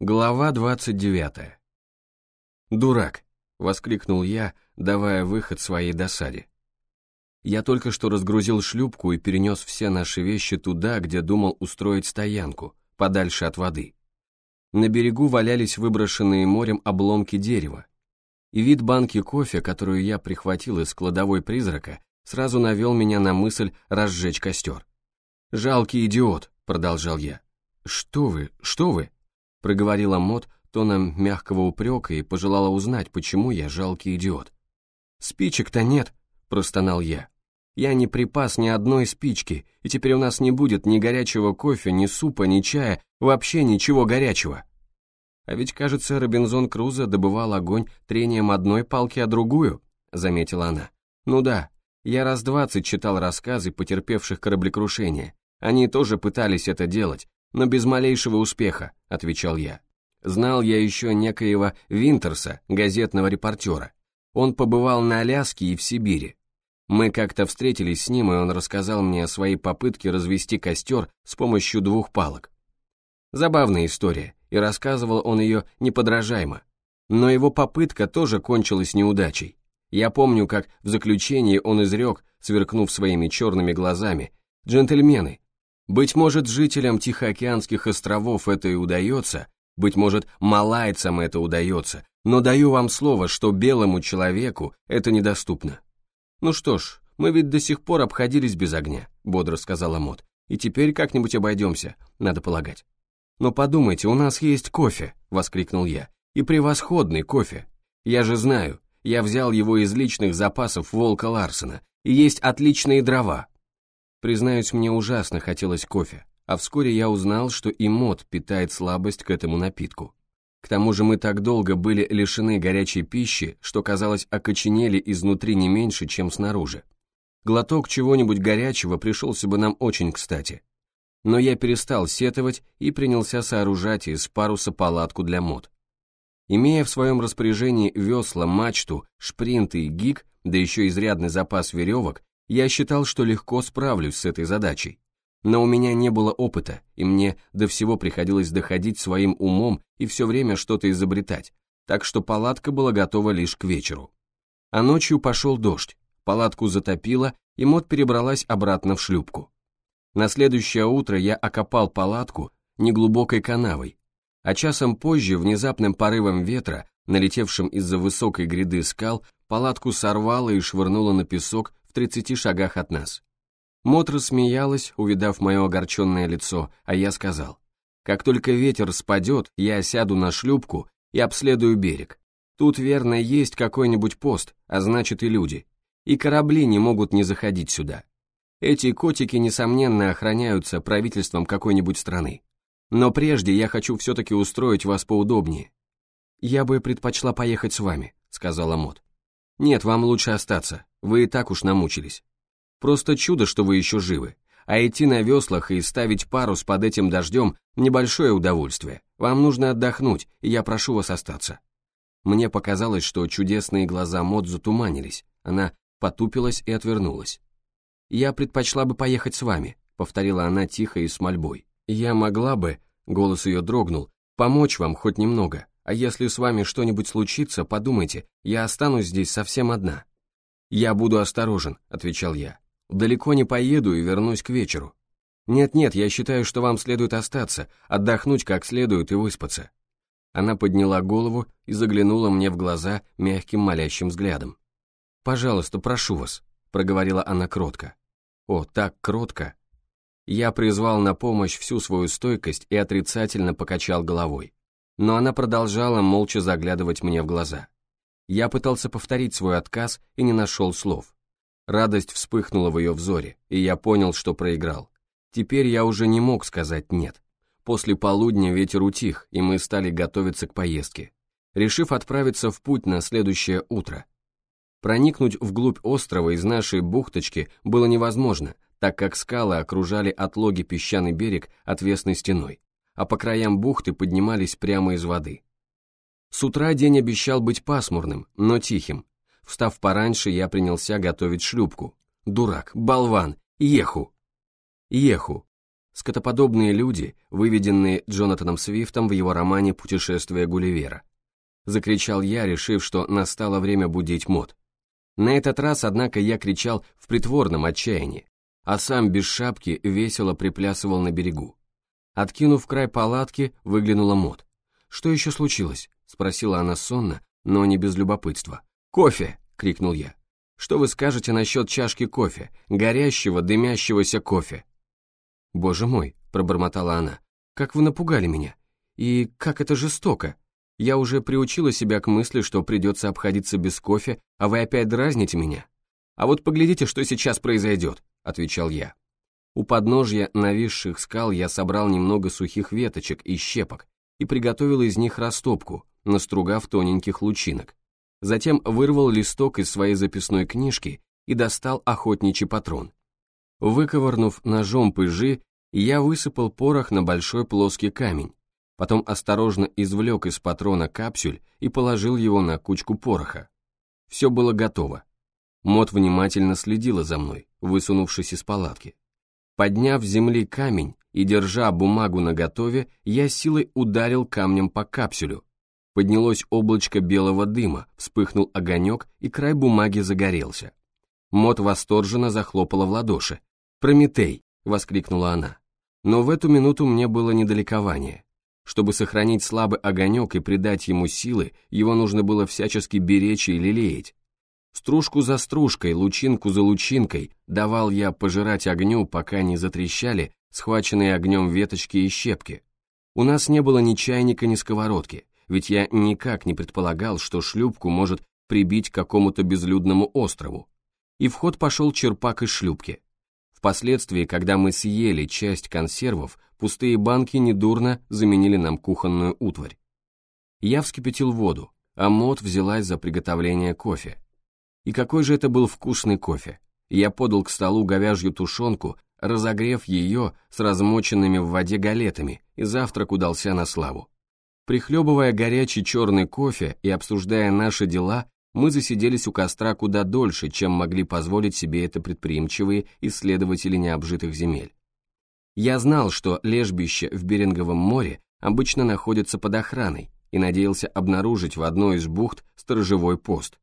Глава 29. «Дурак!» — воскликнул я, давая выход своей досаде. Я только что разгрузил шлюпку и перенес все наши вещи туда, где думал устроить стоянку, подальше от воды. На берегу валялись выброшенные морем обломки дерева, и вид банки кофе, которую я прихватил из кладовой призрака, сразу навел меня на мысль разжечь костер. «Жалкий идиот», — продолжал я. «Что вы, что вы?» Проговорила Мот тоном мягкого упрека и пожелала узнать, почему я жалкий идиот. «Спичек-то нет», — простонал я. «Я не припас ни одной спички, и теперь у нас не будет ни горячего кофе, ни супа, ни чая, вообще ничего горячего». «А ведь, кажется, Робинзон Крузо добывал огонь трением одной палки о другую», — заметила она. «Ну да, я раз двадцать читал рассказы потерпевших кораблекрушения. Они тоже пытались это делать, но без малейшего успеха», — отвечал я. Знал я еще некоего Винтерса, газетного репортера. Он побывал на Аляске и в Сибири. Мы как-то встретились с ним, и он рассказал мне о своей попытке развести костер с помощью двух палок. Забавная история, и рассказывал он ее неподражаемо. Но его попытка тоже кончилась неудачей. Я помню, как в заключении он изрек, сверкнув своими черными глазами, «Джентльмены, быть может, жителям Тихоокеанских островов это и удается, быть может, малайцам это удается, но даю вам слово, что белому человеку это недоступно. Ну что ж, мы ведь до сих пор обходились без огня, бодро сказала Мот, и теперь как-нибудь обойдемся, надо полагать. Но подумайте, у нас есть кофе, воскликнул я, и превосходный кофе. Я же знаю, я взял его из личных запасов Волка Ларсена, и есть отличные дрова, Признаюсь, мне ужасно хотелось кофе, а вскоре я узнал, что и мод питает слабость к этому напитку. К тому же мы так долго были лишены горячей пищи, что, казалось, окоченели изнутри не меньше, чем снаружи. Глоток чего-нибудь горячего пришелся бы нам очень кстати. Но я перестал сетовать и принялся сооружать из паруса палатку для мод. Имея в своем распоряжении весла, мачту, шпринты и гик, да еще изрядный запас веревок, я считал, что легко справлюсь с этой задачей. Но у меня не было опыта, и мне до всего приходилось доходить своим умом и все время что-то изобретать, так что палатка была готова лишь к вечеру. А ночью пошел дождь, палатку затопило, и Мот перебралась обратно в шлюпку. На следующее утро я окопал палатку неглубокой канавой, а часом позже внезапным порывом ветра, налетевшим из-за высокой гряды скал, палатку сорвало и швырнуло на песок в 30 шагах от нас. Мот рассмеялась, увидав мое огорченное лицо, а я сказал, «Как только ветер спадет, я сяду на шлюпку и обследую берег. Тут, верно, есть какой-нибудь пост, а значит и люди. И корабли не могут не заходить сюда. Эти котики, несомненно, охраняются правительством какой-нибудь страны. Но прежде я хочу все-таки устроить вас поудобнее. Я бы предпочла поехать с вами», — сказала Мот. «Нет, вам лучше остаться, вы и так уж намучились. Просто чудо, что вы еще живы. А идти на веслах и ставить парус под этим дождем – небольшое удовольствие. Вам нужно отдохнуть, и я прошу вас остаться». Мне показалось, что чудесные глаза Мод затуманились. Она потупилась и отвернулась. «Я предпочла бы поехать с вами», — повторила она тихо и с мольбой. «Я могла бы», — голос ее дрогнул, — «помочь вам хоть немного, а если с вами что-нибудь случится, подумайте, я останусь здесь совсем одна». «Я буду осторожен», — отвечал я. «Далеко не поеду и вернусь к вечеру». «Нет-нет, я считаю, что вам следует остаться, отдохнуть как следует и выспаться». Она подняла голову и заглянула мне в глаза мягким молящим взглядом. «Пожалуйста, прошу вас», — проговорила она кротко. «О, так кротко». Я призвал на помощь всю свою стойкость и отрицательно покачал головой но она продолжала молча заглядывать мне в глаза. Я пытался повторить свой отказ и не нашел слов. Радость вспыхнула в ее взоре, и я понял, что проиграл. Теперь я уже не мог сказать «нет». После полудня ветер утих, и мы стали готовиться к поездке, решив отправиться в путь на следующее утро. Проникнуть вглубь острова из нашей бухточки было невозможно, так как скалы окружали отлоги песчаный берег отвесной стеной а по краям бухты поднимались прямо из воды. С утра день обещал быть пасмурным, но тихим. Встав пораньше, я принялся готовить шлюпку. Дурак, болван, еху. Еху. скотоподобные люди, выведенные Джонатаном Свифтом в его романе «Путешествие Гулливера». Закричал я, решив, что настало время будить мод. На этот раз, однако, я кричал в притворном отчаянии, а сам без шапки весело приплясывал на берегу. Откинув край палатки, выглянула мод. «Что еще случилось?» — спросила она сонно, но не без любопытства. «Кофе!» — крикнул я. «Что вы скажете насчет чашки кофе, горящего, дымящегося кофе?» «Боже мой», — пробормотала она, — «как вы напугали меня! И как это жестоко! Я уже приучила себя к мысли, что придется обходиться без кофе, а вы опять дразните меня. А вот поглядите, что сейчас произойдет», — отвечал я. У подножья нависших скал я собрал немного сухих веточек и щепок и приготовил из них растопку, настругав тоненьких лучинок. Затем вырвал листок из своей записной книжки и достал охотничий патрон. Выковырнув ножом пыжи, я высыпал порох на большой плоский камень, потом осторожно извлек из патрона капсюль и положил его на кучку пороха. Все было готово. Мот внимательно следила за мной, высунувшись из палатки. Подняв с земли камень и держа бумагу наготове, я силой ударил камнем по капсюлю. Поднялось облачко белого дыма, вспыхнул огонек, и край бумаги загорелся. Мот восторженно захлопала в ладоши. «Прометей!» — воскликнула она. Но в эту минуту мне было недалекование. Чтобы сохранить слабый огонек и придать ему силы, его нужно было всячески беречь и лелеять. Стружку за стружкой, лучинку за лучинкой давал я пожирать огню, пока не затрещали схваченные огнем веточки и щепки. У нас не было ни чайника, ни сковородки, ведь я никак не предполагал, что шлюпку может прибить к какому-то безлюдному острову. И в ход пошел черпак из шлюпки. Впоследствии, когда мы съели часть консервов, пустые банки недурно заменили нам кухонную утварь. Я вскипятил воду, а Мот взялась за приготовление кофе. И какой же это был вкусный кофе. Я подал к столу говяжью тушенку, разогрев ее с размоченными в воде галетами, и завтрак удался на славу. Прихлебывая горячий черный кофе и обсуждая наши дела, мы засиделись у костра куда дольше, чем могли позволить себе это предприимчивые исследователи необжитых земель. Я знал, что лежбище в Беринговом море обычно находится под охраной, и надеялся обнаружить в одной из бухт сторожевой пост.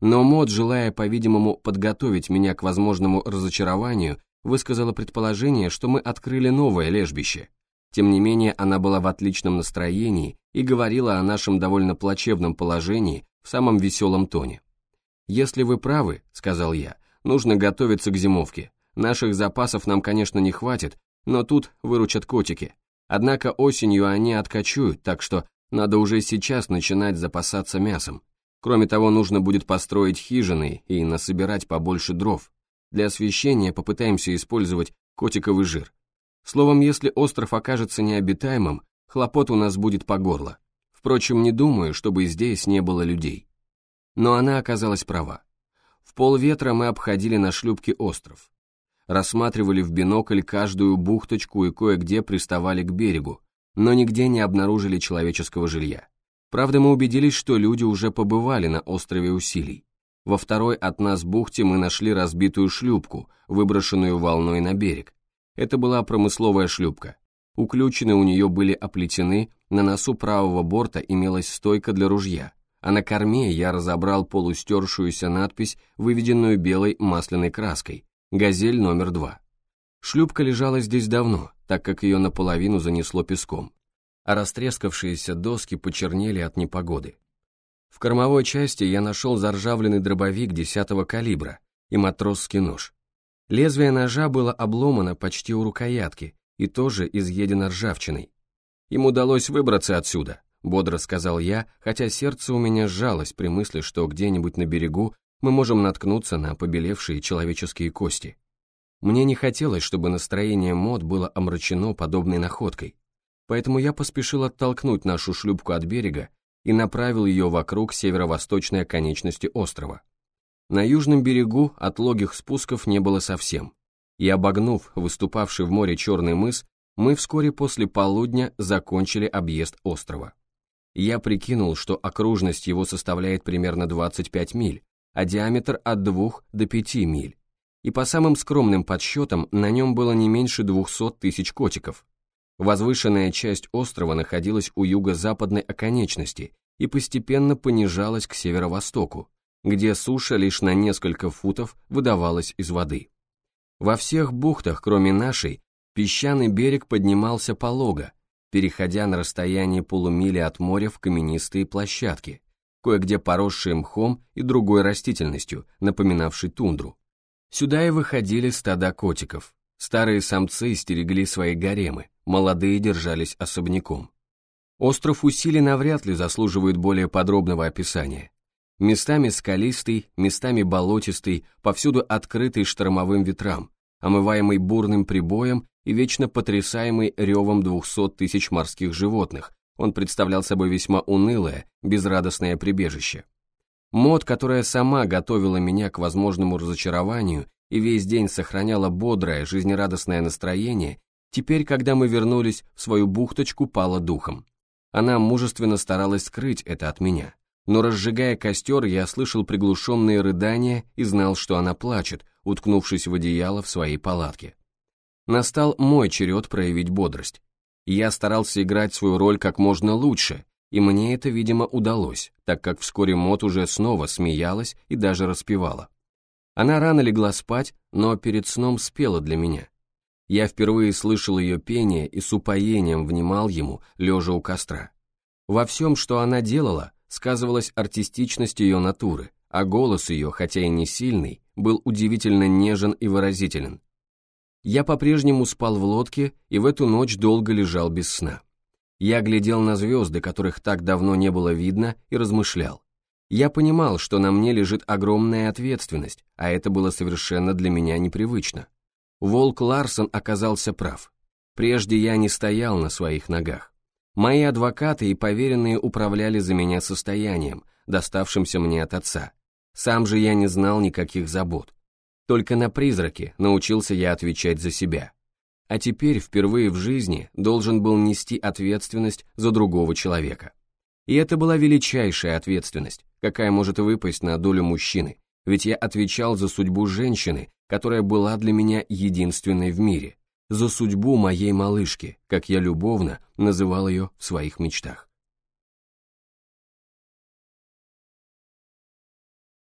Но Мод, желая, по-видимому, подготовить меня к возможному разочарованию, высказала предположение, что мы открыли новое лежбище. Тем не менее, она была в отличном настроении и говорила о нашем довольно плачевном положении в самом веселом тоне. «Если вы правы», — сказал я, — «нужно готовиться к зимовке. Наших запасов нам, конечно, не хватит, но тут выручат котики. Однако осенью они откачуют, так что надо уже сейчас начинать запасаться мясом. Кроме того, нужно будет построить хижины и насобирать побольше дров. Для освещения попытаемся использовать котиковый жир. Словом, если остров окажется необитаемым, хлопот у нас будет по горло. Впрочем, не думаю, чтобы здесь не было людей. Но она оказалась права. В полветра мы обходили на шлюпке остров. Рассматривали в бинокль каждую бухточку и кое-где приставали к берегу, но нигде не обнаружили человеческого жилья. Правда, мы убедились, что люди уже побывали на острове Усилий. Во второй от нас бухте мы нашли разбитую шлюпку, выброшенную волной на берег. Это была промысловая шлюпка. Уключены у нее были оплетены, на носу правого борта имелась стойка для ружья, а на корме я разобрал полустершуюся надпись, выведенную белой масляной краской «Газель номер два». Шлюпка лежала здесь давно, так как ее наполовину занесло песком, а растрескавшиеся доски почернели от непогоды. В кормовой части я нашел заржавленный дробовик десятого калибра и матросский нож. Лезвие ножа было обломано почти у рукоятки и тоже изъедено ржавчиной. Им удалось выбраться отсюда, бодро сказал я, хотя сердце у меня сжалось при мысли, что где-нибудь на берегу мы можем наткнуться на побелевшие человеческие кости. Мне не хотелось, чтобы настроение мод было омрачено подобной находкой, поэтому я поспешил оттолкнуть нашу шлюпку от берега и направил ее вокруг северо-восточной оконечности острова. На южном берегу отлогих спусков не было совсем, и обогнув выступавший в море черный мыс, мы вскоре после полудня закончили объезд острова. Я прикинул, что окружность его составляет примерно 25 миль, а диаметр от 2 до 5 миль, и по самым скромным подсчетам на нем было не меньше 200 тысяч котиков. Возвышенная часть острова находилась у юго-западной оконечности и постепенно понижалась к северо-востоку, где суша лишь на несколько футов выдавалась из воды. Во всех бухтах, кроме нашей, песчаный берег поднимался полого, переходя на расстояние полумили от моря в каменистые площадки, кое-где поросшие мхом и другой растительностью, напоминавшей тундру. Сюда и выходили стада котиков. Старые самцы стерегли свои гаремы, молодые держались особняком. Остров Усили навряд ли заслуживает более подробного описания. Местами скалистый, местами болотистый, повсюду открытый штормовым ветрам, омываемый бурным прибоем и вечно потрясаемый ревом двухсот тысяч морских животных, он представлял собой весьма унылое, безрадостное прибежище. Мод, которая сама готовила меня к возможному разочарованию и весь день сохраняла бодрое, жизнерадостное настроение, теперь, когда мы вернулись в свою бухточку, пала духом. Она мужественно старалась скрыть это от меня, но разжигая костер, я слышал приглушенные рыдания и знал, что она плачет, уткнувшись в одеяло в своей палатке. Настал мой черед проявить бодрость. Я старался играть свою роль как можно лучше, и мне это, видимо, удалось, так как вскоре Мот уже снова смеялась и даже распевала. Она рано легла спать, но перед сном спела для меня. Я впервые слышал ее пение и с упоением внимал ему, лежа у костра. Во всем, что она делала, сказывалась артистичность ее натуры, а голос ее, хотя и не сильный, был удивительно нежен и выразителен. Я по-прежнему спал в лодке и в эту ночь долго лежал без сна. Я глядел на звезды, которых так давно не было видно, и размышлял. Я понимал, что на мне лежит огромная ответственность, а это было совершенно для меня непривычно. Волк Ларсон оказался прав. Прежде я не стоял на своих ногах. Мои адвокаты и поверенные управляли за меня состоянием, доставшимся мне от отца. Сам же я не знал никаких забот. Только на призраки научился я отвечать за себя. А теперь впервые в жизни должен был нести ответственность за другого человека. И это была величайшая ответственность, какая может выпасть на долю мужчины, ведь я отвечал за судьбу женщины, которая была для меня единственной в мире, за судьбу моей малышки, как я любовно называл ее в своих мечтах.